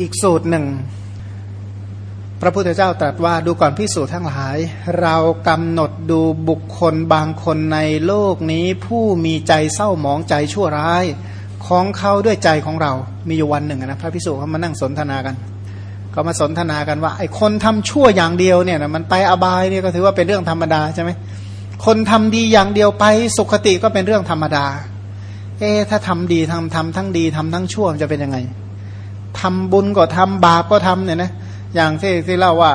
อีกสูตรหนึ่ง พระพุทธเจ้าตรัสว่าดูก่อนพิสูจน์ทั้งหลาย เรากำหนดดูบุคคลบางคนในโลกนี้ผู้มีใจเศร้าหมองใจชั่วร้ายของเขาด้วยใจของเรา มีอยู่วันหนึ่งนะพระพิสุเขามานั่งสนทนากันก็มาสนทนากันว่าไอ้คนทำชั่วอย่างเดียวเนี่ยนะมันไปอบายเนี่ยก็ถือว่าเป็นเรื่องธรรมดาใช่ไหมคนทำดีอย่างเดียวไปสุขติก็เป็นเรื่องธรรมดา เอ๊ถ้าทำดีทำทำทั้งดีทำทั้งชั่วจะเป็นยังไง ทำบุญก็ทำบาปก็ทำเนี่ยนะอย่างที่ที่เล่าว่า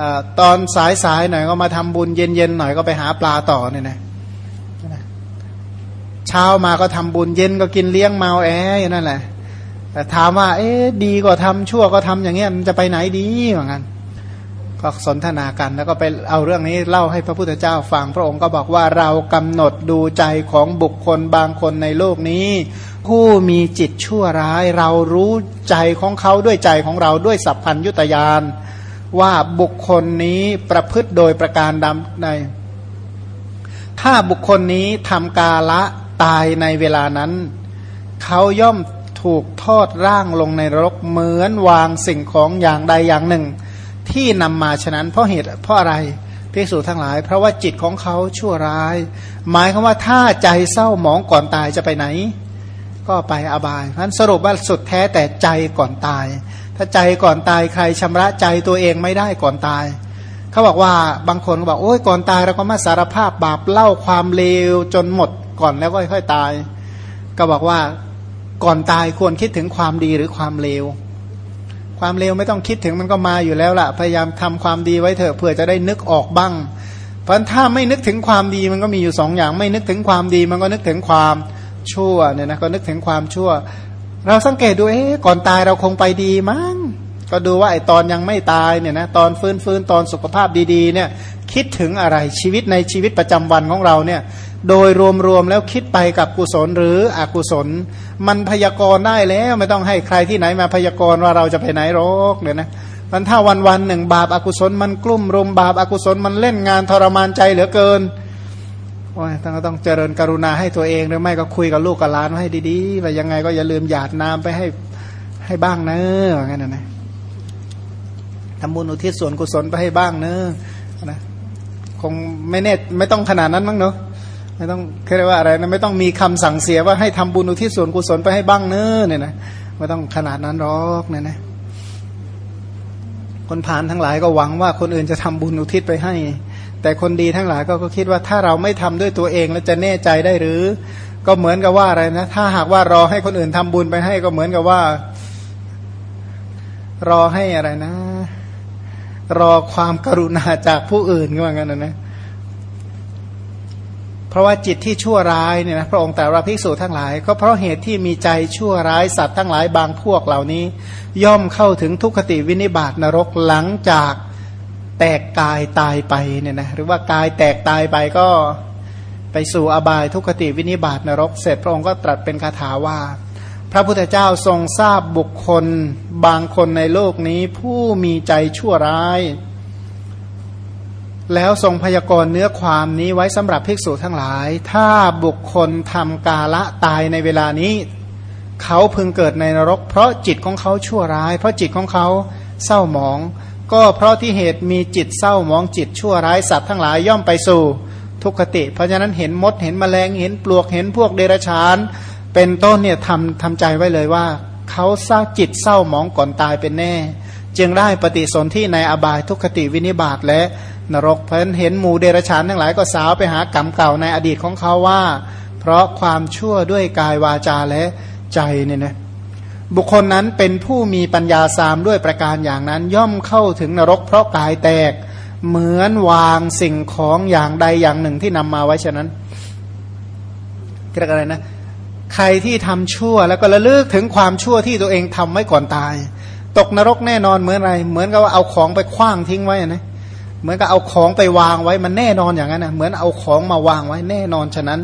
อตอนสายสายหน่อยก็มาทำบุญเย็นเย็นหน่อยก็ไปหาปลาต่อเนี่ยนะเช้ามาก็ทำบุญเย็นก็กินเลี้ยงเมาแออย่างนั่นแหละแต่ถามว่า เอ๊ดีก็ทำชั่วก็ทำอย่างเงี้ยมันจะไปไหนดีเหมือนกันก็สนทนากันแล้วก็ไปเอาเรื่องนี้เล่าให้พระพุทธเจ้าฟังพระองค์ก็บอกว่าเรากำหนดดูใจของบุคคลบางคนในโลกนี้ผู้มีจิตชั่วร้าย เรารู้ใจของเขาด้วยใจของเราด้วยสัพพัญยุตยาน ว่าบุคคลนี้ประพฤติโดยประการดำใน ถ้าบุคคลนี้ทำกาละตายในเวลานั้น เขาย่อมถูกทอดร่างลงในรกเหมือนวางสิ่งของอย่างใดอย่างหนึ่ง ที่นำมาฉะนั้นเพราะเหตุเพราะอะไรพิสูจทั้งหลาย เพราะว่าจิตของเขาชั่วร้าย หมายคือว่าถ้าใจเศร้าหมองก่อนตายจะไปไหน ก็ไปอบายเพราะสรุปว่าสุดแท้แต่ใจก่อนตาย ถ้าใจก่อนตายใครชำระใจตัวเองไม่ได้ก่อนตาย เขาบอกว่าบางคนก็บอกโอ้ยก่อนตายเราก็มาสารภาพบาปเล่าความเลวจนหมดก่อนแล้วก็ค่อยตาย ก็บอกว่าก่อนตายควรคิดถึงความดีหรือความเลว ความเลวไม่ต้องคิดถึงมันก็มาอยู่แล้วล่ะ พยายามทำความดีไว้เถอะเผื่อจะได้นึกออกบ้าง เพราะถ้าไม่นึกถึงความดีมันก็มีอยู่สองอย่าง ไม่นึกถึงความดีมันก็นึกถึงความ ชั่วเนี่ยนะก็นึกถึงความชั่ว เราสังเกตดูเอ๊ะก่อนตายเราคงไปดีมั้งก็ดูว่าไอ้ตอนยังไม่ตายเนี่ยนะตอนฟื้นฟื้นตอนสุขภาพดีๆเนี่ยคิดถึงอะไรชีวิตในชีวิตประจำวันของเราเนี่ยโดยรวมๆแล้วคิดไปกับกุศลหรืออกุศล มันพยากรณ์ได้แล้วไม่ต้องให้ใครที่ไหนมาพยากรณ์ว่าเราจะไปไหนหรอกเนี่ยนะมันถ้าวันวันหนึ่งบาปอากุศลมันกลุ่มรุมบาปอากุศลมันเล่นงานทรมานใจเหลือเกิน ต้องต้องเจริญกรุณาให้ตัวเองหรือไม่ก็คุยกับลูกกับหลานให้ดีๆว่ายังไงก็อย่าลืมหยาดน้ำไปให้ให้บ้างเนอะว่างั้นนะทำบุญอุทิศส่วนกุศลไปให้บ้างเนอะนะคงไม่แน่ไม่ต้องขนาดนั้นมั้งเนาะไม่ต้องเรียกว่าอะไรนะไม่ต้องมีคำสั่งเสียว่าให้ทำบุญอุทิศส่วนกุศลไปให้บ้างเนื้อเนี่ยนะไม่ต้องขนาดนั้นหรอกเนี่ยนะคนผ่านทั้งหลายก็หวังว่าคนอื่นจะทำบุญอุทิศไปให้ แต่คนดีทั้งหลายก็คิดว่าถ้าเราไม่ทำด้วยตัวเองแล้วจะแน่ใจได้หรือ ก็เหมือนกับว่าอะไรนะ ถ้าหากว่ารอให้คนอื่นทำบุญไปให้ก็เหมือนกับว่า รอให้อะไรนะ รอความกรุณาจากผู้อื่นก็ว่างั้นนะนะเพราะว่าจิตที่ชั่วร้ายเนี่ยนะพระองค์แต่ว่าภิกษุทั้งหลาย ก็เพราะเหตุที่มีใจชั่วร้ายสัตว์ทั้งหลายบางพวกเหล่านี้ ย่อมเข้าถึงทุกขติวินิบาตนรกหลังจาก แตกกายตายไปเนี่ยนะหรือว่ากายแตกตายไปก็ไปสู่อบายทุกขติวินิบาตนรกเสร็จพระองค์ก็ตรัสเป็นคาถาว่า พระพุทธเจ้าทรงทราบบุคคลบางคนในโลกนี้ผู้มีใจชั่วร้าย แล้วทรงพยากรณ์เนื้อความนี้ไว้สำหรับภิกษุทั้งหลาย ถ้าบุคคลทำกาละตายในเวลานี้ เขาพึงเกิดในนรก เพราะจิตของเขาชั่วร้าย เพราะจิตของเขาเศร้าหมอง ก็เพราะที่เหตุมีจิตเศร้ามองจิตชั่วร้ายสัตว์ทั้งหลายย่อมไปสู่ทุกขติ เพราะฉะนั้นเห็นมดเห็นแมลงเห็นปลวกเห็นพวกเดรัจฉาน เป็นต้นเนี่ยทำทำใจไว้เลยว่าเขาเศร้าจิตเศร้ามองก่อนตายเป็นแน่ จึงได้ปฏิสนธิในอบายทุกขติวินิบาตและนรกเพราะเห็นหมู่เดรฉานทั้งหลายก็สาวไปหากรรมเก่าในอดีตของเขาว่า เพราะความชั่วด้วยกายวาจาและใจเนี่ยนะ บุคคลนั้นเป็นผู้มีปัญญาสามด้วยประการอย่างนั้น ย่อมเข้าถึงนรกเพราะกายแตก เหมือนวางสิ่งของอย่างใดอย่างหนึ่งที่นำมาไว้ฉะนั้นเรียกอะไรนะใครที่ทำชั่วแล้วก็ระลึกถึงความชั่วที่ตัวเองทำไว้ก่อนตาย ตกนรกแน่นอนเหมือนอะไร เหมือนกับว่าเอาของไปคว้างทิ้งไว้นะเหมือนกับเอาของไปวางไว้มันแน่นอนอย่างนั้นนะเหมือนเอาของมาวางไว้แน่นอนฉะนั้น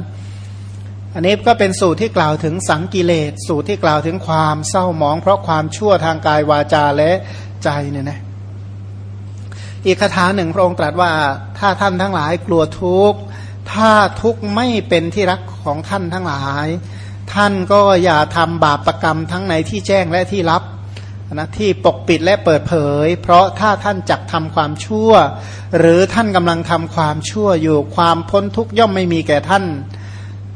อันนี้ก็เป็นสูตรที่กล่าวถึงสังกิเลสสูตรที่กล่าวถึงความเศร้าหมอง เพราะความชั่วทางกายวาจาและใจเนี่ยนะอีกคาถาหนึ่งพระองค์ตรัสว่าถ้าท่านทั้งหลายกลัวทุกข์ถ้าทุกข์ไม่เป็นที่รักของท่านทั้งหลาย ท่านก็อย่าทำบาปประกรรมทั้งในที่แจ้งและที่ลับนะที่ปกปิดและเปิดเผย เพราะถ้าท่านจักทำความชั่ว หรือท่านกำลังทำความชั่วอยู่ความพ้นทุกข์ย่อมไม่มีแก่ท่าน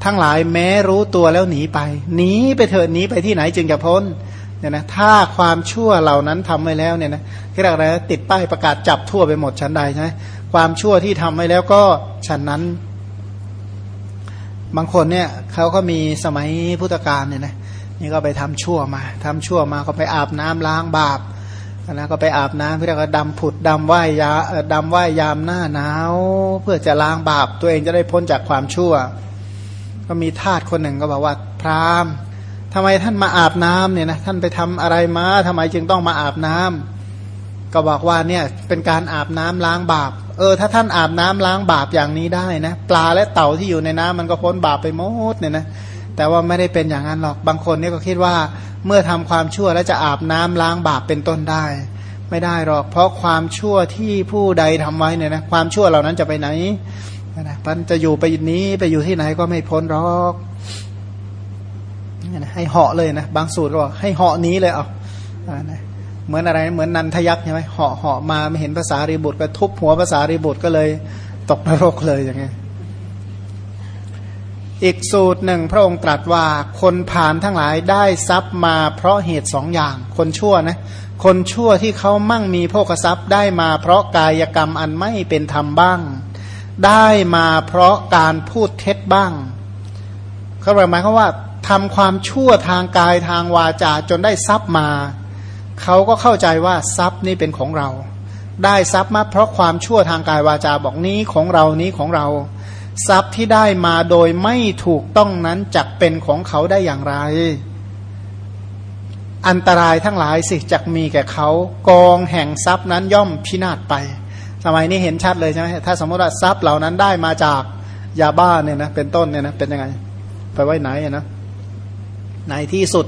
ทั้งหลายแม้รู้ตัวแล้วหนีไปหนีไปเถิดหนีไปที่ไหนจึงจะพ้นเนี่ยนะถ้าความชั่วเหล่านั้นทำไว้แล้วเนี่ยนะที่เรียกอะไรติดป้ายประกาศจับทั่วไปหมดชั้นใดใช่ไหมความชั่วที่ทำไว้แล้วก็ฉันนั้น บางคนเนี่ยเขาก็มีสมัยพุทธกาลเนี่ยนะนี่ก็ไปทำชั่วมาทำชั่วมาก็ไปอาบน้ำล้างบาปนะก็ไปอาบน้ำเพื่อก็ดำผุดดำว่ายยาดำว่ายยามหน้าหนาว เพื่อจะล้างบาปตัวเองจะได้พ้นจากความชั่ว ก็มีทาสคนหนึ่งก็บอกว่าพรามณ์ทำไมท่านมาอาบน้ำเนี่ยนะท่านไปทำอะไรมาทำไมจึงต้องมาอาบน้ำก็บอกว่าเนี่ยเป็นการอาบน้ำล้างบาป เออ ถ้าท่านอาบน้ำล้างบาปอย่างนี้ได้นะปลาและเต่าที่อยู่ในน้ำมันก็พ้นบาปไปหมดเนี่ยนะแต่ว่าไม่ได้เป็นอย่างนั้นหรอกบางคนเนี่ยก็คิดว่าเมื่อทำความชั่วแล้วจะอาบน้ำล้างบาปเป็นต้นได้ ไม่ได้หรอก เพราะความชั่วที่ผู้ใดทำไว้เนี่ยนะความชั่วเหล่านั้นจะไปไหน นะมันจะอยู่ไปนี้ไปอยู่ที่ไหนก็ไม่พ้นหรอกให้เหาะเลยนะ บางสูตรก็บอกให้เหาะนี้เลยเอาเหมือนอะไรเหมือนนันทยักษ์ใช่ไหมเหาะเหาะมาไม่เห็นภาษารีบุตรก็ทุบหัวภาษารีบุตรก็เลย ตกนรกเลยอย่างเงี้ยอีกสูตรหนึ่งพระองค์ตรัสว่าคนผ่านทั้งหลายได้ทรัพย์มาเพราะเหตุสองอย่าง คนชั่วนะคนชั่วที่เขามั่งมีโภคทรัพย์ได้มาเพราะกายกรรมอันไม่เป็นธรรมบ้าง ได้มาเพราะการพูดเท็จบ้างเขาหมายความว่าทำความชั่วทางกายทางวาจาจนได้ทรัพย์มา เขาก็เข้าใจว่าทรัพย์นี่เป็นของเรา ได้ทรัพย์มาเพราะความชั่วทางกายวาจาบอกนี้ของเรานี้ของเรา ทรัพย์ที่ได้มาโดยไม่ถูกต้องนั้นจักเป็นของเขาได้อย่างไร อันตรายทั้งหลายสิจักมีแก่เขา กองแห่งทรัพย์นั้นย่อมพินาศไป สมัยนี้เห็นชัดเลยใช่ไหมถ้าสมมติว่าทรัพย์เหล่านั้นได้มาจากยาบ้าเนี่ยนะเป็นต้นเนี่ยนะเป็นยังไง ไปไว้ไหนนะในที่สุด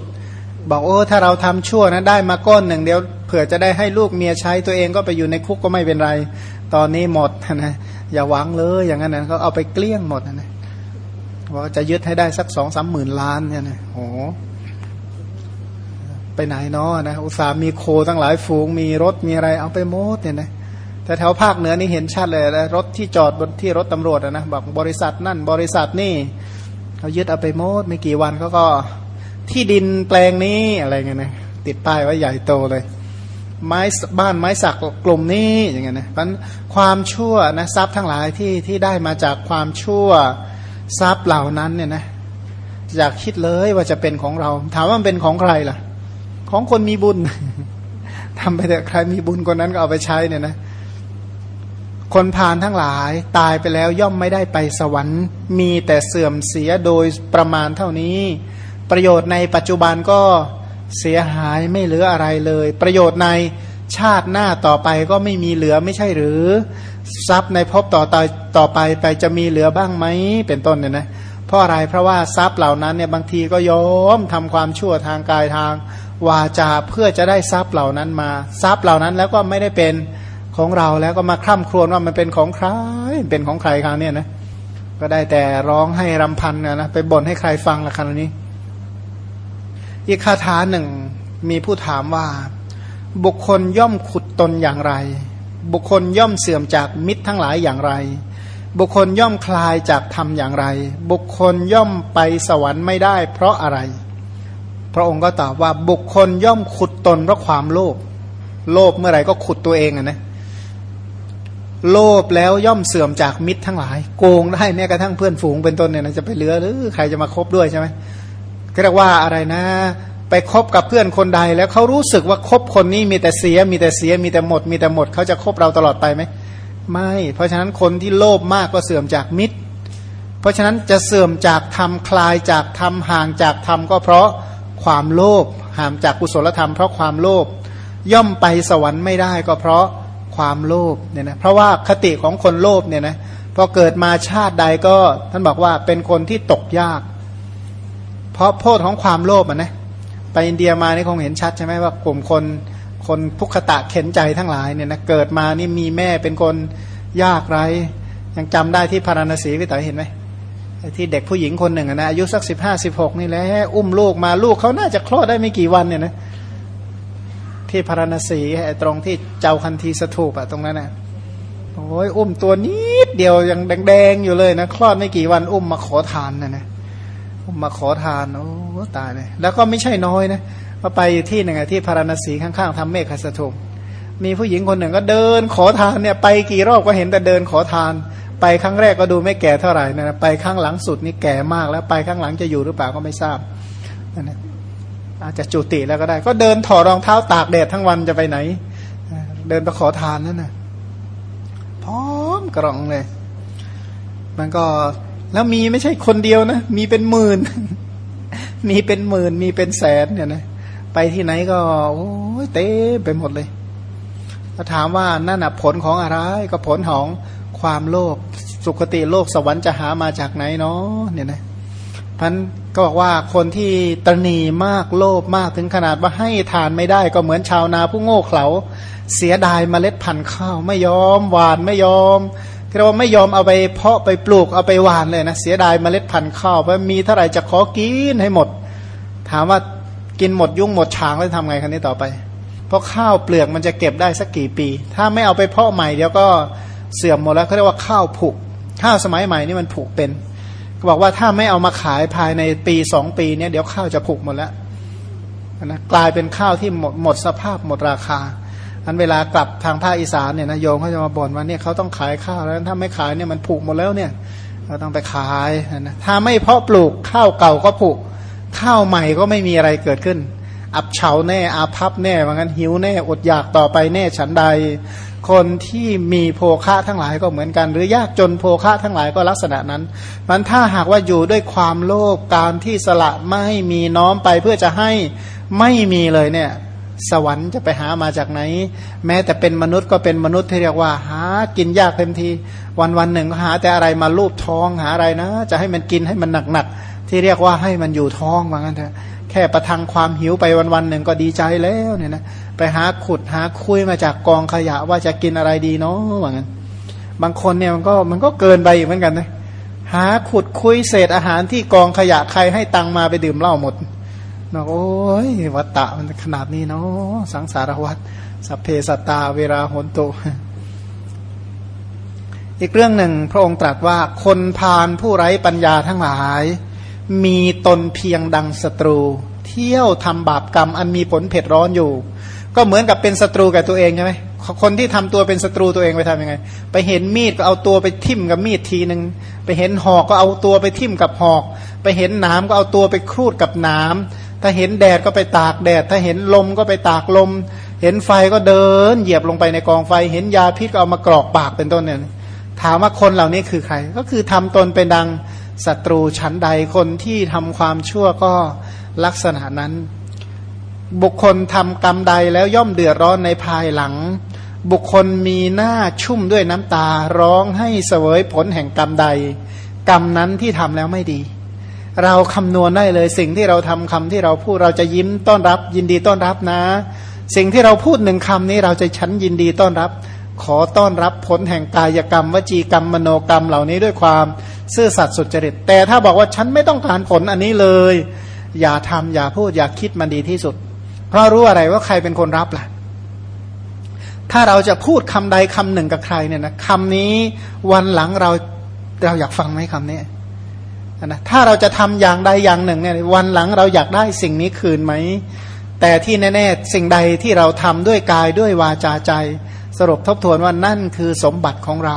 บอกโอ้ถ้าเราทำชั่วนะได้มาก้อนหนึ่งเดียวเผื่อจะได้ให้ลูกเมียใช้ตัวเองก็ไปอยู่ในคุกก็ไม่เป็นไร ตอนนี้หมดนะอย่าหวังเลยอย่างนั้นนะเขาเอาไปเกลี้ยงหมดนะว่าจะยึดให้ได้สักสองสามหมื่นล้านเนี่ยนะโอ้ไปไหนเนาะนะอุตสาห์มีโคตั้งหลายฝูงมีรถมีอะไรเอาไปโมดเนี่ยนะ แต่แถวภาคเหนือนี่เห็นชัดเลยนะรถที่จอดบนที่รถตำรวจนะบอกบริษัทนั่นบริษัทนี่เขายึดเอาไปโมดไม่กี่วันเขาก็ที่ดินแปลงนี้อะไรเงี้ยนะติดป้ายไว้ใหญ่โตเลย ไม้บ้านไม้สักกลุ่มนี้อย่างเงี้ยนะเพราะความชั่วนะทรัพย์ทั้งหลายที่ที่ได้มาจากความชั่วทรัพย์เหล่านั้นเนี่ยนะอยากคิดเลยว่าจะเป็นของเรา ถามว่ามันเป็นของใครล่ะ ของคนมีบุญทำไปแต่ใครมีบุญคนนั้นก็เอาไปใช้เนี่ยนะ คนผ่านทั้งหลายตายไปแล้วย่อมไม่ได้ไปสวรรค์ มีแต่เสื่อมเสียโดยประมาณเท่านี้ ประโยชน์ในปัจจุบันก็เสียหายไม่เหลืออะไรเลย ประโยชน์ในชาติหน้าต่อไปก็ไม่มีเหลือไม่ใช่หรือ ทรัพย์ในภพต่อต่อต่อไปไปจะมีเหลือบ้างไหมเป็นต้นเนี่ยนะเพราะอะไรเพราะว่าทรัพย์เหล่านั้นเนี่ยบางทีก็ยอมทำความชั่วทางกายทางวาจาเพื่อจะได้ทรัพย์เหล่านั้นมา ทรัพย์เหล่านั้นแล้วก็ไม่ได้เป็น ของเราแล้วก็มาคร่ำครวญว่ามันเป็นของใครเป็นของใครคราวนี้นะก็ได้แต่ร้องให้รำพันนะนะไปบ่นให้ใครฟังละคราวนี้ อีกคาถาหนึ่งมีผู้ถามว่า บุคคลย่อมขุดตนอย่างไร บุคคลย่อมเสื่อมจากมิตรทั้งหลายอย่างไร บุคคลย่อมคลายจากธรรมอย่างไร บุคคลย่อมไปสวรรค์ไม่ได้ เพราะอะไร พระองค์ก็ตอบว่าบุคคลย่อมขุดตนเพราะความโลภโลภเมื่อไหร่ก็ขุดตัวเองอะนะ โลภแล้วย่อมเสื่อมจากมิตรทั้งหลาย โกงได้แม้กระทั่งเพื่อนฝูงเป็นต้นเนี่ยจะไปเหลือหรือใครจะมาคบด้วยใช่ไหมเรียกว่าอะไรนะ ไปคบกับเพื่อนคนใด แล้วเขารู้สึกว่าคบคนนี้มีแต่เสีย มีแต่เสีย มีแต่หมด มีแต่หมดเขาจะคบเราตลอดไปไหมไม่ เพราะฉะนั้นคนที่โลภมากก็เสื่อมจากมิตร เพราะฉะนั้นจะเสื่อมจากธรรมคลายจากธรรมห่างจากธรรมก็เพราะความโลภห่างจากกุศลธรรมเพราะความโลภย่อมไปสวรรค์ไม่ได้ก็เพราะ ความโลภเนี่ยนะเพราะว่าคติของคนโลภเนี่ยนะพอเกิดมาชาติใดก็ท่านบอกว่าเป็นคนที่ตกยาก เพราะโทษของความโลภอะนะไปอินเดียมานี่คงเห็นชัดใช่ไหมว่ากลุ่มคนคนพุกตะเข็นใจทั้งหลายเนี่ยนะเกิดมานี่มีแม่เป็นคนยากไรยังจำได้ที่พาราณสีพี่ต่อยเห็นไหมที่เด็กผู้หญิงคนหนึ่งนะอายุสักสิบห้าสิบหกนี่แหละอุ้มลูกมาลูกเขาน่าจะคลอดได้ไม่กี่วันเนี่ยนะ ที่พารณสีตรงที่เจ้าคันทีสถูปอะตรงนั้นนะโอ้ยอุ้มตัวนิดเดียวยังแดงๆอยู่เลยนะคลอดไม่กี่วันอุ้มมาขอทานนะนะอุ้มมาขอทานโอ้ตายเลยแล้วก็ไม่ใช่น้อยนะพอไปที่หนึ่งที่พารณสีข้างๆทำเมฆสถูปมีผู้หญิงคนหนึ่งก็เดินขอทานเนี่ยไปกี่รอบก็เห็นแต่เดินขอทาน ไปครั้งแรกก็ดูไม่แก่เท่าไหร่นะไปครั้งหลังสุดนี่แก่มากแล้วไปครั้งหลังจะอยู่หรือเปล่าก็ไม่ทราบนะ อาจจะจุติแล้วก็ได้ ก็เดินถอดรองเท้าตากแดดทั้งวันจะไปไหน เดินไปขอทานนั่นนะพร้อมกรองเลย มันก็แล้วมีไม่ใช่คนเดียวนะ มีเป็นหมื่น มีเป็นหมื่น มีเป็นแสนเนี่ยนะ ไปที่ไหนก็ โอ้ยเต้ไปหมดเลยก็ถามว่านั่นอะผลของอะไร ก็ผลของความโลภสุคติโลกสวรรค์จะหามาจากไหนเนาะเนี่ยนะ พันก็บอกว่าคนที่ตนีมากโลภมากถึงขนาดว่าให้ทานไม่ได้ก็เหมือนชาวนาผู้โง่เขลาเสียดายเมล็ดพันธุ์ข้าวไม่ยอมหวานไม่ยอมเรียกว่าไม่ยอมเอาไปเพาะไปปลูกเอาไปหวานเลยนะเสียดายเมล็ดพันธุ์ข้าวเพราะมีเท่าไหร่จะขอกินให้หมด ถามว่ากินหมดยุ่งหมดช้างแล้วทำไงคันนี้ต่อไป เพราะข้าวเปลือกมันจะเก็บได้สักกี่ปี ถ้าไม่เอาไปเพาะใหม่เดี๋ยวก็เสื่อมหมดแล้วเขาเรียกว่าข้าวผุข้าวสมัยใหม่นี่มันผุเป็น บอกว่าถ้าไม่เอามาขายภายในปีสองปีเนี่ยเดี๋ยวข้าวจะผุหมดแล้วนะกลายเป็นข้าวที่หมดหมดสภาพหมดราคา อันเวลากลับทางภาคอีสานเนี่ยนะโยมเขาจะมาบ่นว่าเนี่ยเขาต้องขายข้าวแล้วถ้าไม่ขายเนี่ยมันผุหมดแล้วเนี่ยเราต้องไปขายนะถ้าไม่เพาะปลูกข้าวเก่าก็ผุข้าวใหม่ก็ไม่มีอะไรเกิดขึ้น อับเฉาแน่อาพับแน่ว่างั้นหิวแน่อดอยากต่อไปแน่ฉันใด คนที่มีโภคะทั้งหลายก็เหมือนกัน หรือยากจนโภคะทั้งหลายก็ลักษณะนั้น มันถ้าหากว่าอยู่ด้วยความโลภการที่สละไม่มีน้อมไปเพื่อจะให้ไม่มีเลยเนี่ยสวรรค์จะไปหามาจากไหน แม้แต่เป็นมนุษย์ก็เป็นมนุษย์ที่เรียกว่าหากินยากเต็มที วันวันหนึ่งหาแต่อะไรมาลูบท้องหาอะไรนะ จะให้มันกินให้มันหนักๆ ที่เรียกว่าให้มันอยู่ท้องว่างั้นเถอะแค่ประทังความหิวไปวันวันหนึ่งก็ดีใจแล้วเนี่ยนะไปหาขุดหาคุยมาจากกองขยะว่าจะกินอะไรดีเนาะว่างั้น บางคนเนี่ยมันก็มันก็เกินไปอีกเหมือนกันนะหาขุดคุยเศษอาหารที่กองขยะใครให้ตังมาไปดื่มเหล้าหมดนะโอ้ยวัตตะมันขนาดนี้เนาะสังสารวัตสัพเพสตาเวลาหนตุอีกเรื่องหนึ่งพระองค์ตรัสว่าคนพาลผู้ไร้ปัญญาทั้งหลาย มีตนเพียงดังศัตรู เที่ยวทำบาปกรรม อันมีผลเผ็ดร้อนอยู่ ก็เหมือนกับเป็นศัตรูกับตัวเองใช่ไหมคนที่ทำตัวเป็นศัตรูตัวเองไปทำยังไง ไปเห็นมีดก็เอาตัวไปทิ่มกับมีดทีหนึ่งไปเห็นหอกก็เอาตัวไปทิ่มกับหอก ไปเห็นน้ำก็เอาตัวไปครูดกับน้ำถ้าเห็นแดดก็ไปตากแดด ถ้าเห็นลมก็ไปตากลม เห็นไฟก็เดิน เหยียบลงไปในกองไฟ เห็นยาพิษก็เอามากรอกปากเป็นต้นเนี่ยถามว่าคนเหล่านี้คือใคร ก็คือทำตนเป็นดัง ศัตรูชั้นใดคนที่ทำความชั่วก็ลักษณะนั้น บุคคลทำกรรมใดแล้วย่อมเดือดร้อนในภายหลัง บุคคลมีหน้าชุ่มด้วยน้ำตาร้องให้เสวยผลแห่งกรรมใด กรรมนั้นที่ทำแล้วไม่ดี เราคำนวณได้เลยสิ่งที่เราทำคำที่เราพูดเราจะยิ้มต้อนรับ ยินดีต้อนรับนะ สิ่งที่เราพูดหนึ่งคำนี้เราจะชั้นยินดีต้อนรับ ขอต้อนรับผลแห่งกายกรรม วจีกรรมมโนกรรมเหล่านี้ด้วยความซื่อสัตย์สุจริต แต่ถ้าบอกว่าฉันไม่ต้องการผลอันนี้เลย อย่าทำอย่าพูดอย่าคิดมันดีที่สุด เพราะรู้อะไรว่าใครเป็นคนรับล่ะ ถ้าเราจะพูดคำใดคำหนึ่งกับใครเนี่ยนะคำนี้วันหลังเราเราอยากฟังไหมคำนี้นะถ้าเราจะทำอย่างใดอย่างหนึ่งเนี่ยวันหลังเราอยากได้สิ่งนี้คืนไหมแต่ที่แน่ ๆ สิ่งใดที่เราทำด้วยกายด้วยวาจาใจ สรุปทบทวนว่านั่นคือสมบัติของเรา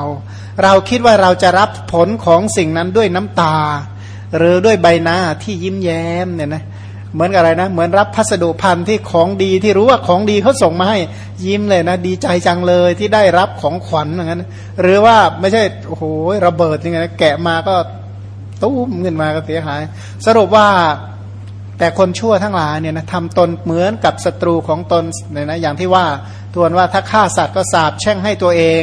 เราคิดว่าเราจะรับผลของสิ่งนั้นด้วยน้ำตา หรือด้วยใบหน้าที่ยิ้มแย้มเนี่ยนะเหมือนอะไรนะ เหมือนรับพัสดุพันธ์ที่ของดีที่รู้ว่าของดีเขาส่งมาให้ยิ้มเลยนะ ดีใจจังเลยที่ได้รับของขวัญอย่างนั้น หรือว่าไม่ใช่โอ้โหระเบิดยังไงนแกะมาก็ตุ้มเงินมาก็เสียหาย สรุปว่า แต่คนชั่วทั้งหลายเนี่ยนะทำตนเหมือนกับศัตรูของตนเนี่ยนะอย่างที่ว่าทวนว่าถ้าฆ่าสัตว์ก็สาบแช่งให้ตัวเอง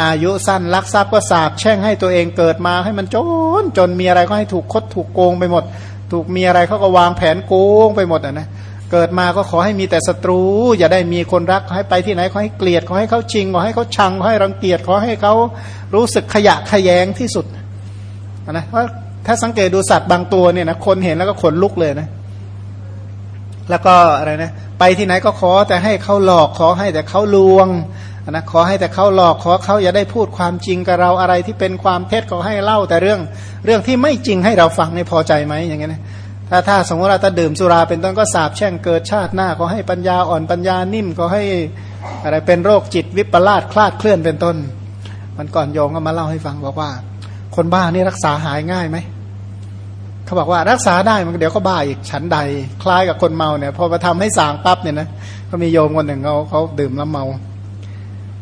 อายุสั้นลักทรัพย์ก็สาบแช่งให้ตัวเองเกิดมาให้มันจนจนมีอะไรก็ให้ถูกคดถูกโกงไปหมด ถูกมีอะไรเขาก็วางแผนโกงไปหมดอะนะเกิดมาก็ขอให้มีแต่ศัตรู อย่าได้มีคนรักให้ไปที่ไหนขอให้เกลียดขอให้เขาชิงขอให้เขาชังขอให้รังเกียจขอให้เขารู้สึกขยะขยงที่สุดนะเพราะถ้าสังเกตดูสัตว์บางตัวเนี่ยนะคนเห็นแล้วก็ขนลุกเลยนะ แล้วก็อะไรนะไปที่ไหนก็ขอแต่ให้เขาหลอกขอให้แต่เขาลวงนะขอให้แต่เขาหลอกขอเขาอย่าได้พูดความจริงกับเราอะไรที่เป็นความเท็จขอให้เล่า แต่เรื่องเรื่องที่ไม่จริงให้เราฟังในพอใจไหมอย่างเงี้ยนะถ้าถ้าสมมติเราถ้าดื่มสุราเป็นต้นก็สาบแช่งเกิดชาติหน้าก็ให้ปัญญาอ่อนปัญญานิ่มก็ให้อะไรเป็นโรคจิตวิปลาสคลาดเคลื่อนเป็นต้น มันก่อนโยงก็มาเล่าให้ฟังบอกว่า คนบ้านี่รักษาหายง่ายไหม เขาบอกว่ารักษาได้มันเดี๋ยวก็บ้าอีกฉันใด คล้ายกับคนเมาเนี่ยพอมาทำให้สางปั๊บเนี่ยนะก็มีโยมคนหนึ่งเขาเขาดื่มแล้วเมา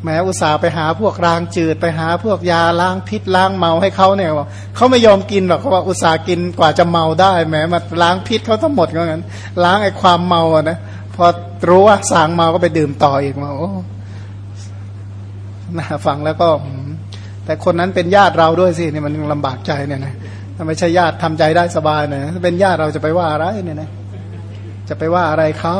แม้อุตส่าห์ไปหาพวกรางจืดไปหาพวกยาล้างพิษล้างเมาให้เขาเนี่ยเขาไม่ยอมกินหรอกเขาบอกอุตส่าห์กินกว่าจะเมาได้แม้มาล้างพิษเขาทั้งหมดก็งั้น ล้างไอ้ความเมาอะนะพอรู้ว่าสางเมาก็ไปดื่มต่ออีกมาโอ้น่าฟังแล้วก็แต่คนนั้นเป็นญาติเราด้วยสิเนี่ยมันลำบากใจเนี่ยนะ ถ้าไม่ใช่ญาติทำใจได้สบายเนี่ยถ้าเป็นญาติเราจะไปว่าอะไรเนี่ยนะจะไปว่าอะไรเขา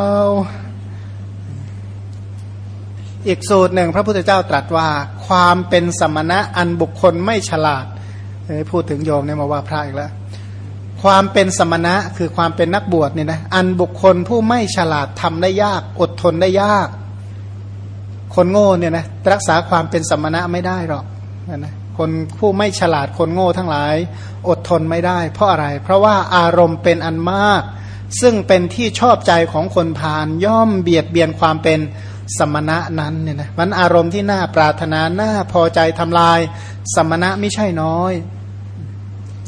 อีกสูตรหนึ่งพระพุทธเจ้าตรัสว่า ความเป็นสมณะอันบุคคลไม่ฉลาดพูดถึงโยมเนี่ยมาว่าพระอีกแล้วความเป็นสมณะคือความเป็นนักบวชเนี่ยนะอันบุคคลผู้ไม่ฉลาดทำได้ยาก อดทนได้ยาก คนโง่เนี่ยนะรักษาความเป็นสมณะไม่ได้หรอกนะ คนผู้ไม่ฉลาดคนโง่ทั้งหลาย อดทนไม่ได้ เพราะอะไร เพราะว่าอารมณ์เป็นอันมาก ซึ่งเป็นที่ชอบใจของคนพาลย่อมเบียดเบียนความเป็นสมณะนั้นเนี่ยนะมันอารมณ์ที่น่าปรารถนาน่าพอใจทำลาย สมณะไม่ใช่น้อย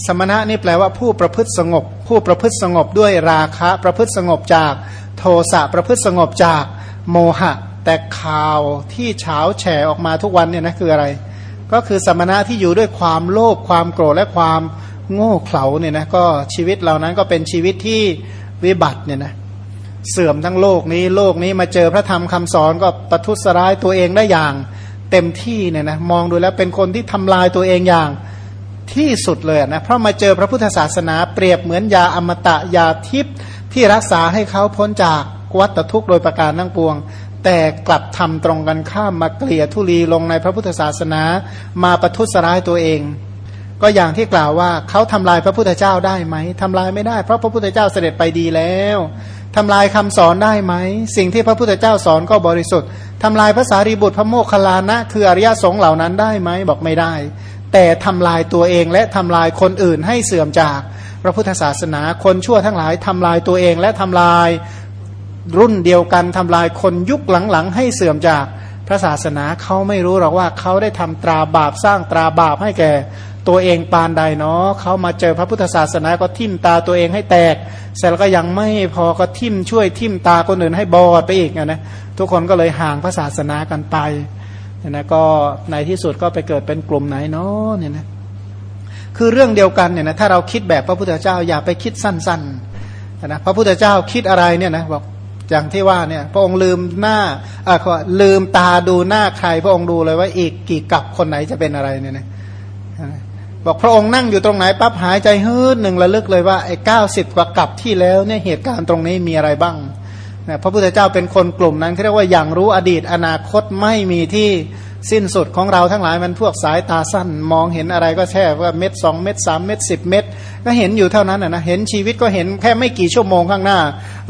สมณะนี่แปลว่าผู้ประพฤติสงบ ผู้ประพฤติสงบด้วยราคะ ประพฤติสงบจาก โทสะประพฤติสงบจากโมหะ แต่ข่าวที่เฉาแฉออกมาทุกวันเนี่ยนะคืออะไร ก็คือสมณะที่อยู่ด้วยความโลภความโกรธและความโง่เขลาเนี่ยนะก็ชีวิตเหล่านั้นก็เป็นชีวิตที่วิบัติเนี่ยนะเสื่อมทั้งโลกนี้โลกนี้มาเจอพระธรรมคำสอนก็ประทุษร้ายตัวเองได้อย่างเต็มที่เนี่ยนะมองดูแล้วเป็นคนที่ทำลายตัวเองอย่างที่สุดเลยนะเพราะมาเจอพระพุทธศาสนาเปรียบเหมือนยาอมตะยาทิพย์ที่รักษาให้เขาพ้นจากวัฏทุกข์โดยประการทั้งปวง แต่กลับทำตรงกันข้ามมาเกลี่ยทุลีลงในพระพุทธศาสนา มาประทุษร้ายตัวเอง ก็อย่างที่กล่าวว่าเขาทำลายพระพุทธเจ้าได้ไหมทำลายไม่ได้ เพราะพระพุทธเจ้าเสด็จไปดีแล้วทำลายคำสอนได้ไหม สิ่งที่พระพุทธเจ้าสอนก็บริสุทธิ์ทำลายภาษารีบุตรพระโมคคัลลานะ คืออริยสงฆ์เหล่านั้นได้ไหมบอกไม่ได้ แต่ทำลายตัวเองและทำลายคนอื่นให้เสื่อมจากพระพุทธศาสนาคนชั่วทั้งหลายทำลายตัวเองและทำลาย รุ่นเดียวกันทำลายคนยุคหลังๆ ให้เสื่อมจากพระศาสนาเขาไม่รู้หรอกว่าเขาได้ทำตราบาปสร้างตราบาปให้แก่ตัวเองปานใดเนาะเขามาเจอพระพุทธศาสนาก็ทิ่มตาตัวเองให้แตก เสร็จแล้วก็ยังไม่พอก็ทิ่มช่วยทิ่มตาคนอื่นให้บอดไปอีกนะทุกคนก็เลยห่างพระศาสนากันไปเนี่ยนะก็ในที่สุดก็ไปเกิดเป็นกลุ่มไหนเนาะเนี่ยนะคือเรื่องเดียวกันเนี่ยนะถ้าเราคิดแบบพระพุทธเจ้าอย่าไปคิดสั้นๆนะพระพุทธเจ้าคิดอะไรเนี่ยนะบอก อย่างที่ว่าเนี่ยพระองค์ลืมหน้าอ่าลืมตาดูหน้าใคร พระองค์ดูเลยว่าอีกกี่กับคนไหนจะเป็นอะไรเนี่ยนะบอกพระองค์นั่งอยู่ตรงไหนปั๊บหายใจฮืดหนึ่งระลึกเลยว่าไอ้เก้าสิบกว่ากับที่แล้วเนี่ยเหตุการณ์ตรงนี้มีอะไรบ้างนะพระพุทธเจ้าเป็นคนกลุ่มนั้นเรียกว่าอย่างรู้อดีตอนาคตไม่มีที่ สิ้นสุดของเราทั้งหลายมันพวกสายตาสั้นมองเห็นอะไรก็แช่ว่าเม็ดสองเม็ดสามเม็ดสิบเม็ดก็เห็นอยู่เท่านั้นนะเห็นชีวิตก็เห็นแค่ไม่กี่ชั่วโมงข้างหน้า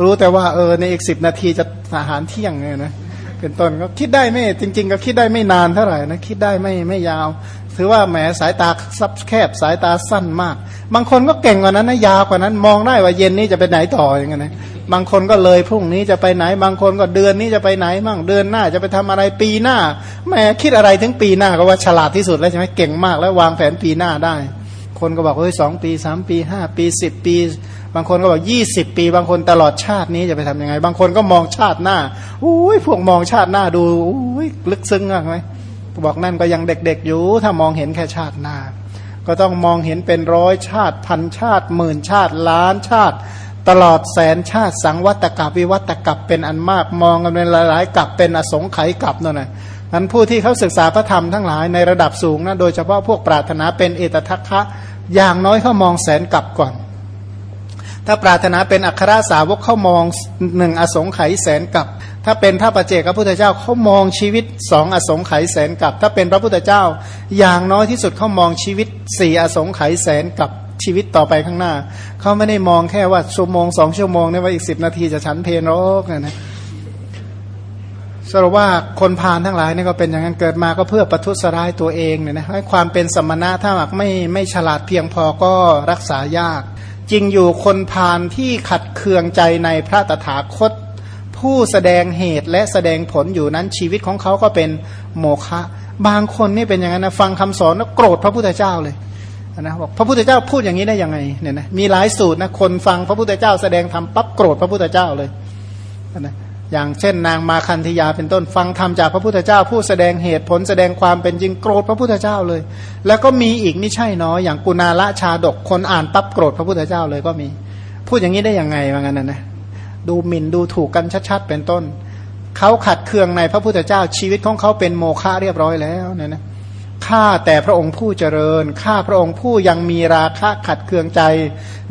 รู้แต่ว่าเออในอีกสิบนาทีจะอาหารเที่ยงเนี่ยนะเป็นต้นก็คิดได้ไม่จริง ๆ ก็คิดได้ไม่นานเท่าไหร่นะคิดได้ไม่ไม่ยาว ถือว่าแหมสายตาซับแคบสายตาสั้นมาก บางคนก็เก่งกว่านั้นนะยาวกว่านั้น มองได้ว่าเย็นนี้จะไปไหนต่ออย่างเงี้ยนะ บางคนก็เลยพรุ่งนี้จะไปไหน บางคนก็เดือนนี้จะไปไหนมั่งเดือนหน้าจะไปทำอะไรปีหน้าแหมคิดอะไรถึงปีหน้าก็ว่าฉลาดที่สุดแล้วใช่ไหมเก่งมากแล้ววางแผนปีหน้าได้ คนก็บอกเฮ้ยสองปีสามปีห้าปีสิบปี บางคนก็บอกยี่สิบปี บางคนตลอดชาตินี้จะไปทํำยังไง บางคนก็มองชาติหน้าอุ้ยพวกมองชาติหน้าดูอุ้ยลึกซึ้งมากไหมบอกนั่นก็ยังเด็กๆอยู่ถ้ามองเห็นแค่ชาติหน้า ก็ต้องมองเห็นเป็นร้อยชาติพันชาติหมื่นชาติล้านชาติ ตลอดแสนชาติสังวัตกับวิวัตกับเป็นอันมากมองกันเป็นหลาย ๆกับเป็นอสงไขยกับนั่นแหละนั้นผู้ที่เขาศึกษาพระธรรมทั้งหลายในระดับสูงนะโดยเฉพาะพวกปรารถนาเป็นเอตทัคคะอย่างน้อยเขามองแสนกับก่อน ถ้าปรารถนาเป็นอัครสาวกเขามองหนึ่งอสงไขยแสนกับ ถ้าเป็นพระประเจกพระพุทธเจ้าเขามองชีวิตสองอสงไขยแสนกับ ถ้าเป็นพระพุทธเจ้า อย่างน้อยที่สุดเขามองชีวิตสี่อสงไขยแสนกับ ชีวิตต่อไปข้างหน้า เขาไม่ได้มองแค่ว่าชั่วโมงสองชั่วโมงเนี่ยว่าอีกสิบนาทีจะฉันเพลนรกเนี่ยนะสรุปว่าคนพาลทั้งหลายนี่ก็เป็นอย่างนั้นเกิดมาก็เพื่อประทุษร้ายตัวเองเนี่ยนะให้ความเป็นสมณะถ้าหากไม่ไม่ฉลาดเพียงพอก็รักษายาก จริงอยู่คนพาลที่ขัดเคืองใจในพระตถาคต ผู้แสดงเหตุและแสดงผลอยู่นั้นชีวิตของเขาก็เป็นโมฆะบางคนนี่เป็นอย่างนั้นนะฟังคำสอนแล้วโกรธพระพุทธเจ้าเลย นะบอกพระพุทธเจ้าพูดอย่างนี้ได้ยังไงเนี่ยนะมีหลายสูตรนะคนฟังพระพุทธเจ้าแสดงธรรมปั๊บโกรธพระพุทธเจ้าเลยนะอย่างเช่นนางมาคันธยาเป็นต้นฟังธรรมจากพระพุทธเจ้า ผู้แสดงเหตุผลแสดงความเป็นจริงโกรธพระพุทธเจ้าเลย แล้วก็มีอีกไม่ใช่น้อยอย่างกุณาละชาดกคนอ่านปั๊บโกรธพระพุทธเจ้าเลยก็มี พูดอย่างนี้ได้ยังไงว่างั้นนะนะดูหมิ่นดูถูกกันชัดๆเป็นต้นเขาขัดเคืองในพระพุทธเจ้าชีวิตของเขาเป็นโมฆะเรียบร้อยแล้วเนี่ยนะ ข้าแต่พระองค์ผู้เจริญ ข้าพระองค์ผู้ยังมีราคะขัดเคืองใจ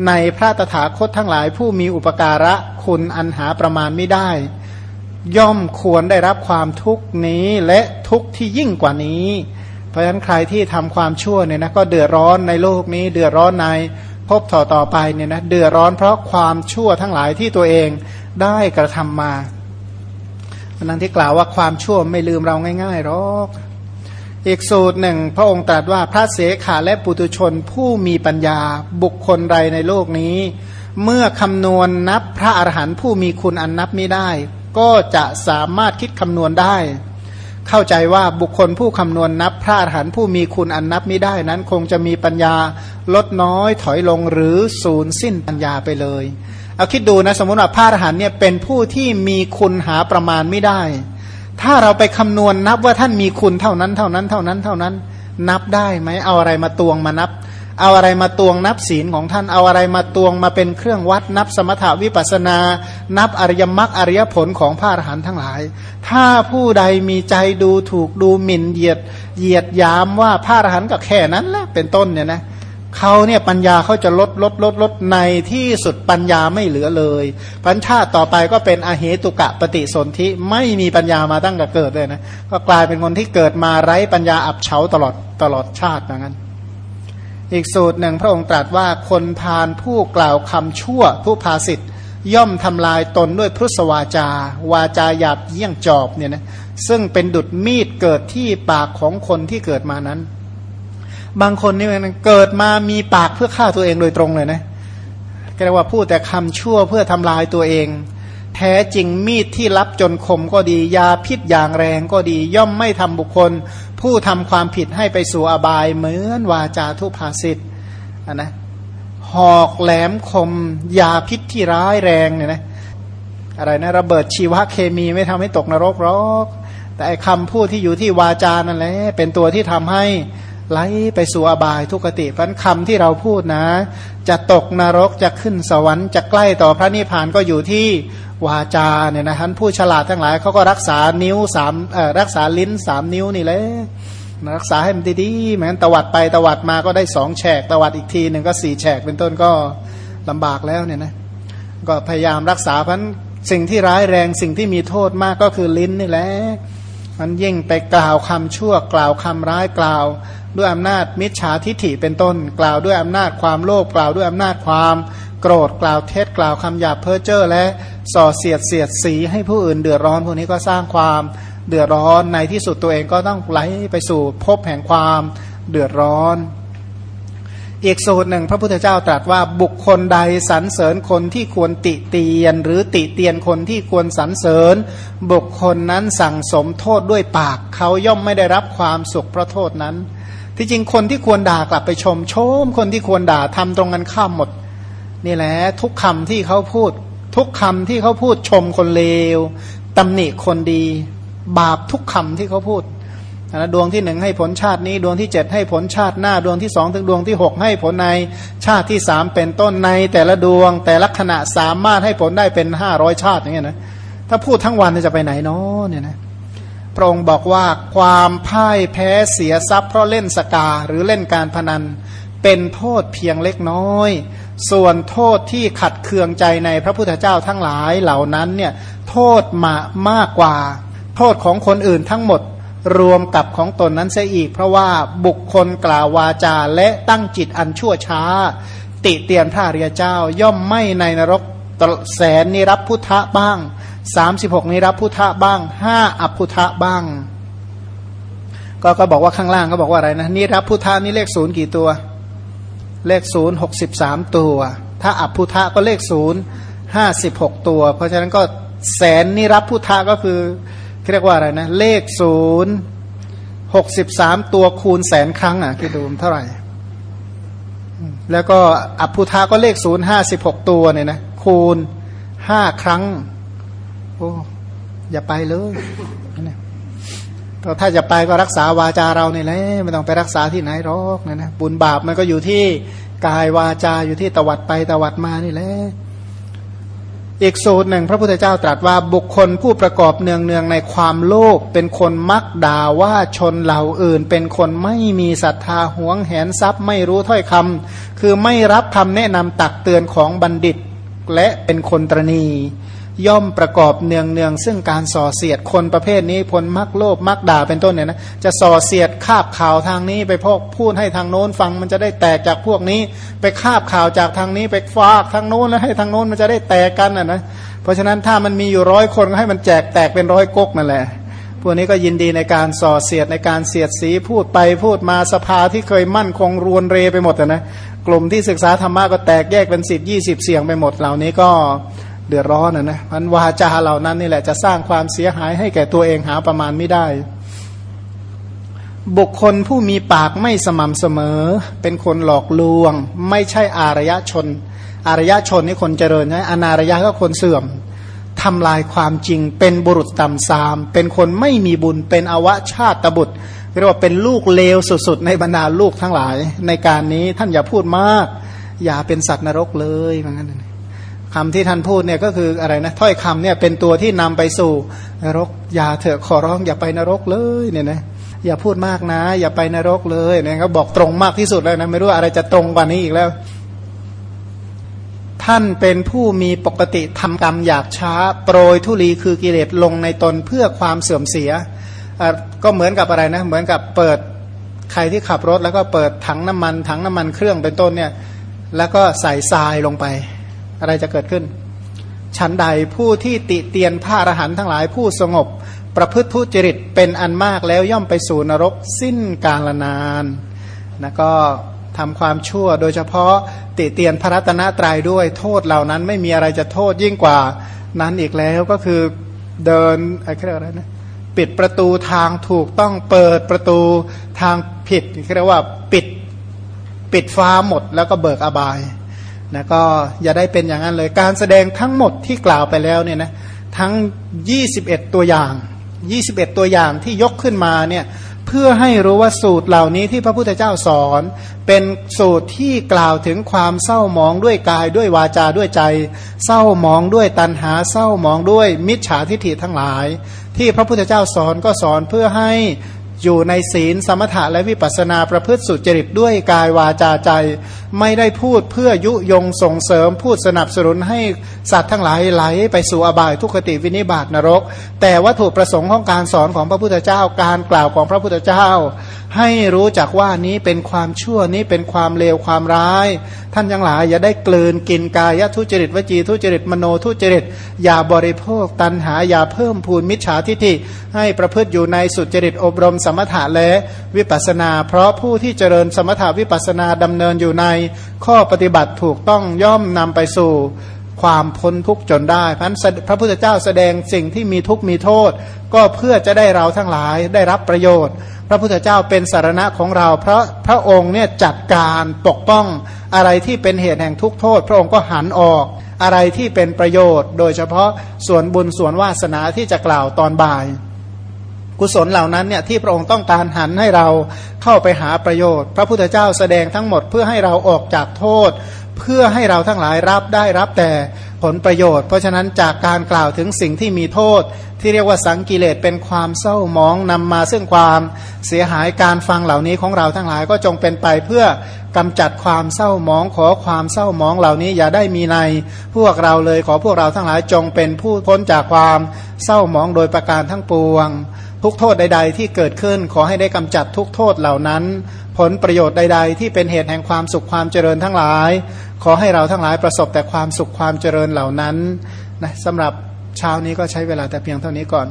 ในพระตถาคตทั้งหลายผู้มีอุปการะคุณอันหาประมาณไม่ได้ ย่อมควรได้รับความทุกนี้และทุกที่ยิ่งกว่านี้ เพราะฉะนั้นใครที่ทำความชั่วเนี่ยนะก็เดือดร้อนในโลกนี้ เดือดร้อนในพบต่อต่อไปเนี่ยนะเดือดร้อนเพราะความชั่วทั้งหลายที่ตัวเองได้กระทำมานั้นที่กล่าวว่าความชั่วไม่ลืมเราง่ายๆหรอก อีกสูตรหนึ่งพระองค์ตรัสว่าพระเสขาและปุตุชนผู้มีปัญญาบุคคลใดในโลกนี้ เมื่อคำนวณนับพระอรหันต์ผู้มีคุณอันนับไม่ได้ ก็จะสามารถคิดคำนวณได้ เข้าใจว่าบุคคลผู้คำนวณนับพระอรหันต์ผู้มีคุณอันนับไม่ได้นั้นคงจะมีปัญญาลดน้อยถอยลงหรือศูนย์สิ้นปัญญาไปเลย เอาคิดดูนะสมมติว่าพระอรหันต์เนี่ยเป็นผู้ที่มีคุณหาประมาณไม่ได้ ถ้าเราไปคำนวณนับว่าท่านมีคุณเท่านั้นเท่านั้นเท่านั้นเท่านั้น นับได้ไหมเอาอะไรมาตวงมานับ เอาอะไรมาตวงนับศีลของท่านเอาอะไรมาตวงมาเป็นเครื่องวัด นับสมถาวิปัสนา นับอริยมรรคอริยผลของพระอรหันต์ทั้งหลาย ถ้าผู้ใดมีใจดูถูกดูหมิ่นเหยียดเหยียดยามว่าพระอรหันต์ก็แค่นั้นแหละเป็นต้นเนี่ยนะเขาเนี่ยปัญญาเขาจะลดลดลดลดในที่สุดปัญญาไม่เหลือเลยพันชาติต่อไปก็เป็นอเหตุกะปฏิสนธิไม่มีปัญญามาตั้งแต่เกิดเลยนะก็กลายเป็นคนที่เกิดมาไร้ปัญญาอับเฉาตลอดตลอดชาติอย่างนั้นอีกสูตรหนึ่งพระองค์ตรัสว่าคนพาลผู้กล่าวคำชั่วผู้พาสิทธ์ย่อมทำลายตนด้วยพุทธวาจา วาจาหยาบเยี่ยงจอบเนี่ยนะซึ่งเป็นดุดมีดเกิดที่ปากของคนที่เกิดมานั้น บางคนนี่มันเกิดมามีปากเพื่อฆ่าตัวเองโดยตรงเลยนะก็เรียกว่าพูดแต่คำชั่วเพื่อทำลายตัวเอง แท้จริงมีดที่รับจนคมก็ดียาพิษอย่างแรงก็ดี ย่อมไม่ทำบุคคล ผู้ทำความผิดให้ไปสู่อบายเหมือนวาจาทุพาสิทธ์นะหอกแหลมคม ยาพิษที่ร้ายแรงเนี่ยนะอะไรนะระเบิดชีวเคมีไม่ทำให้ตกนรกหรอกแต่คำพูดที่อยู่ที่วาจานั่นแหละเป็นตัวที่ทำให้ ไหลไปสู่อบายทุกติพันคำที่เราพูดนะ จะตกนรกจะขึ้นสวรรค์จะใกล้ต่อพระนิพพานก็อยู่ที่วาจาเนี่ยนะท่านผู้ฉลาดทั้งหลายเขาก็รักษานิ้วสามรักษาลิ้นสามนิ้วนี่แหละรักษาให้มันดีๆเหมือนตวัดไปตวัดมาก็ได้สองแฉกตวัดอีกทีหนึ่งก็สี่แฉกเป็นต้นก็ลำบากแล้วเนี่ยนะก็พยายามรักษาพันสิ่งที่ร้ายแรงสิ่งที่มีโทษมากก็คือลิ้นนี่แหละมันยิ่งไปกล่าวคำชั่วกล่าวคำร้ายกล่าว ด้วยอำนาจมิจฉาทิฐิเป็นต้น กล่าวด้วยอำนาจความโลภกล่าวด้วยอำนาจความโกรธกล่าวเท็จกล่าวคำหยาบเพ้อเจ้อและส่อเสียดเสียดสีให้ผู้อื่นเดือดร้อนพวกนี้ก็สร้างความเดือดร้อนในที่สุดตัวเองก็ต้องไหลไปสู่พบแห่งความเดือดร้อน อีกสูตรหนึ่งพระพุทธเจ้าตรัสว่าบุคคลใดสรรเสริญคนที่ควรติเตียน หรือติเตียนคนที่ควรสรรเสริญ บุคคลนั้นสั่งสมโทษด้วยปาก เขาย่อมไม่ได้รับความสุขเพราะโทษนั้น ที่จริงคนที่ควรด่ากลับไปชม ชม คนที่ควรด่าทำตรงกันข้ามหมด นี่แหละทุกคำที่เขาพูด ทุกคำที่เขาพูดชมคนเลวตำหนิคนดี บาปทุกคำที่เขาพูดนะดวงที่หนึ่งให้ผลชาตินี้ ดวงที่เจ็ดให้ผลชาติหน้าดวงที่สองถึงดวงที่หกให้ผลในชาติที่สามเป็นต้นในแต่ละดวง แต่ละขณะสามารถให้ผลได้เป็นห้าร้อยชาติอย่างเงี้ยนะถ้าพูดทั้งวันจะไปไหนเนาะเนี่ยนะ ระองค์บอกว่าความพ่ายแพ้เสียทรัพย์เพราะเล่นสกาหรือเล่นการพนัน เป็นโทษเพียงเล็กน้อย ส่วนโทษที่ขัดเคืองใจในพระพุทธเจ้าทั้งหลายเหล่านั้นเนี่ยโทษมามากกว่า โทษของคนอื่นทั้งหมดรวมกับของตนนั้นเสียอีก เพราะว่าบุคคลกล่าววาจาและตั้งจิตอันชั่วช้า ติเตียนพระริยเจ้าย่อมไม่ในนรกแสนนิรับพุทธะบ้าง สามสิบหกนิรับพุทธะบ้างห้าอัพุทธะบ้าง ก็ก็บอกว่าข้างล่างก็บอกว่าอะไรนะนิรับพุทธะนี่เลขศูนย์กี่ตัว เลขศูนย์หกสิบสามตัว ถ้าอัพุทธะก็เลขศูนย์ห้าสิบหกตัว เพราะฉะนั้นก็แสนนิรับพุทธะก็คือเรียกว่าอะไรนะ เลขศูนย์หกสิบสามตัวคูณแสนครั้งอะคิดดูเท่าไหร่ แล้วก็อัพุทาก็เลขศูนย์ห้าสิบหกตัวเนี่ยนะคูณห้าครั้ง โอ้อย่าไปเลยถ้าจะไปก็รักษาวาจาเราเนี่ยแหละไม่ต้องไปรักษาที่ไหนหรอกนะนะบุญบาปมันก็อยู่ที่กายวาจาอยู่ที่ตวัดไปตวัดมานี่แหละอีกสูตรหนึ่งพระพุทธเจ้าตรัสว่าบุคคลผู้ประกอบเนืองเนืองในความโลภเป็นคนมักด่าว่าชนเหล่าอื่น เป็นคนไม่มีศรัทธาหวงแหนทรัพย์ไม่รู้ถ้อยคำคือไม่รับคำแนะนำตักเตือนของบัณฑิต และเป็นคนตรณี ย่อมประกอบเนืองเนืองซึ่งการส่อเสียดคนประเภทนี้พลมักโลภมักด่าเป็นต้นเนี่ยนะจะส่อเสียดคาบข่าวทางนี้ไปพกพูดให้ทางโน้นฟังมันจะได้แตกจากพวกนี้ ไปคาบข่าวจากทางนี้ไปฟากทางโน้นแล้วให้ทางโน้นมันจะได้แตกกันอะนะเพราะฉะนั้นถ้ามันมีอยู่ร้อยคนก็ให้มันแจกแตกเป็นร้อยก๊กนั่นแหละพวกนี้ก็ยินดีในการส่อเสียดในการเสียดสีพูดไปพูดมาสภาที่เคยมั่นคงรวนเรไปหมดนะกลุ่มที่ศึกษาธรรมะก็แตกแยกเป็นสิบยี่สิบเสียงไปหมดเหล่านี้ก็ เดือดร้อนนะนะมันวาจาเหล่านั้นนี่แหละจะสร้างความเสียหายให้แก่ตัวเองหาประมาณไม่ได้ บุคคลผู้มีปากไม่สม่ำเสมอ เป็นคนหลอกลวง ไม่ใช่อารยชน อารยชนนี่คนเจริญนะอนารยะก็คนเสื่อมทำลายความจริง เป็นบุรุษต่ำซาม เป็นคนไม่มีบุญเป็นอวชาติบุตรเรียกว่าเป็นลูกเลวสุดๆ ในบรรดาลูกทั้งหลาย ในการนี้ท่านอย่าพูดมาก อย่าเป็นสัตว์นรกเลยเหมือนกัน คำที่ท่านพูดเนี่ยก็คืออะไรนะถ้อยคำเนี่ยเป็นตัวที่นำไปสู่นรกอย่าเถอะขอร้องอย่าไปนรกเลยเนี่ยนะอย่าพูดมากนะ อย่าไปนรกเลยเนี่ยเขาบอกตรงมากที่สุดเลยนะไม่รู้อะไรจะตรงกว่านี้อีกแล้ว ท่านเป็นผู้มีปกติทำกรรมอยากช้า โปรยทุลีคือกิเลสลงในตนเพื่อความเสื่อมเสียก็เหมือนกับอะไรนะ เหมือนกับเปิดใครที่ขับรถแล้วก็เปิดถังน้ำมันถังน้ำมันเครื่องเป็นต้นเนี่ย แล้วก็ใส่ทรายลงไป อะไรจะเกิดขึ้น ฉันใดผู้ที่ติเตียนพระอรหันต์ทั้งหลายผู้สงบ ประพฤติทุจริตเป็นอันมากแล้วย่อมไปสู่นรกสิ้นกาลนานนะก็ทำความชั่วโดยเฉพาะติเตียนพระรัตนตรัยด้วยโทษเหล่านั้นไม่มีอะไรจะโทษยิ่งกว่านั้นอีกแล้วก็คือเดินอะไรเรียกอะไรนะปิดประตูทางถูกต้องเปิดประตูทางผิดเรียกว่าปิดปิดฟ้าหมดแล้วก็เบิกอบาย นะก็อย่าได้เป็นอย่างนั้นเลย การแสดงทั้งหมดที่กล่าวไปแล้วเนี่ยนะทั้ง 21 ตัวอย่าง 21 ตัวอย่างที่ยกขึ้นมาเนี่ยเพื่อให้รู้ว่าสูตรเหล่านี้ที่พระพุทธเจ้าสอน เป็นสูตรที่กล่าวถึงความเศร้ามองด้วยกายด้วยวาจาด้วยใจ เศร้ามองด้วยตัณหาเศร้ามองด้วยมิจฉาทิฏฐิทั้งหลาย ที่พระพุทธเจ้าสอนก็สอนเพื่อให้อยู่ในศีลสมถะและวิปัสนาประพฤติสุจริตด้วยกายวาจาใจไม่ได้พูดเพื่อยุยงส่งเสริมพูดสนับสนุนให้สัตว์ทั้งหลายไหลไปสู่อบายทุกขติวินิบาตนรก แต่วัตถุประสงค์ของการสอนของพระพุทธเจ้าการกล่าวของพระพุทธเจ้า ให้รู้จักว่านี้เป็นความชั่วนี้เป็นความเลวความร้าย ท่านยังหลายอย่าได้กลืนกินกายทุจริตวจีทุจริตมโนทุจริตอย่าบริโภค ตันหาอย่าเพิ่มพูนมิจฉาทิฏฐิให้ประพฤติอยู่ในสุจริตอบรมสมถะและวิปัสนา เพราะผู้ที่เจริญสมถาวิปัสนาดำเนินอยู่ในข้อปฏิบัติถูกต้องย่อมนำไปสู่ความพ้นทุกข์จนได้พันพระพุทธเจ้าแสดงสิ่งที่มีทุกข์มีโทษ ก็เพื่อจะได้เราทั้งหลายได้รับประโยชน์ พระพุทธเจ้าเป็นสารณะของเรา เพราะพระองค์เนี่ยจัดการปกป้องอะไรที่เป็นเหตุแห่งทุกโทษ พระองค์ก็หันออกอะไรที่เป็นประโยชน์ โดยเฉพาะส่วนบุญส่วนวาสนาที่จะกล่าวตอนบ่าย กุศลเหล่านั้นเนี่ยที่พระองค์ต้องการหันให้เราเข้าไปหาประโยชน์ พระพุทธเจ้าแสดงทั้งหมดเพื่อให้เราออกจากโทษ เพื่อให้เราทั้งหลายรับได้รับแต่ผลประโยชน์ เพราะฉะนั้นจากการกล่าวถึงสิ่งที่มีโทษ ที่เรียกว่าสังกิเลสเป็นความเศร้ามองนำมาซึ่งความเสียหายการฟังเหล่านี้ของเราทั้งหลายก็จงเป็นไปเพื่อกำจัดความเศร้ามองขอความเศร้ามองเหล่านี้อย่าได้มีในพวกเราเลยขอพวกเราทั้งหลายจงเป็นผู้พ้นจากความเศร้ามองโดยประการทั้งปวง ทุกโทษใด ๆ ที่เกิดขึ้นขอให้ได้กำจัดทุกโทษเหล่านั้น ผลประโยชน์ใด ๆ ที่เป็นเหตุแห่งความสุขความเจริญทั้งหลาย ขอให้เราทั้งหลายประสบแต่ความสุขความเจริญเหล่านั้นนะสำหรับเช้านี้ก็ใช้เวลาแต่เพียงเท่านี้ก่อน